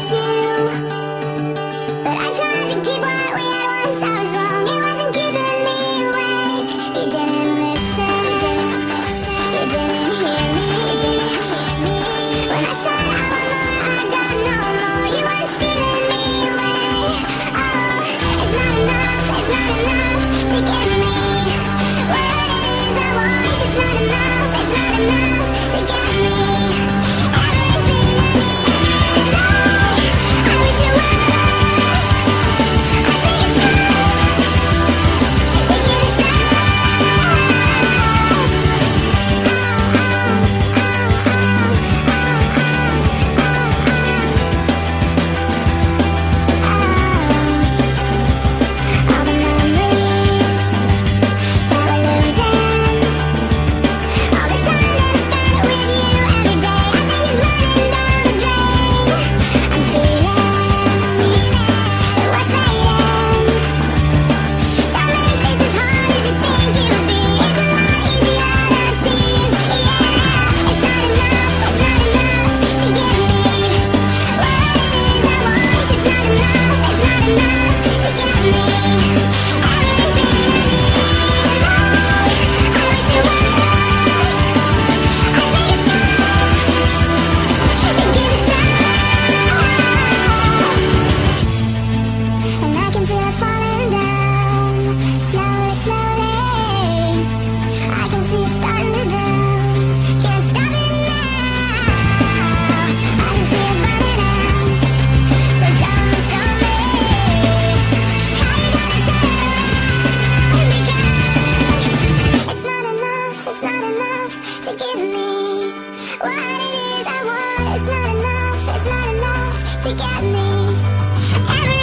you. It is. I want, it's not enough, it's not enough to get me. Every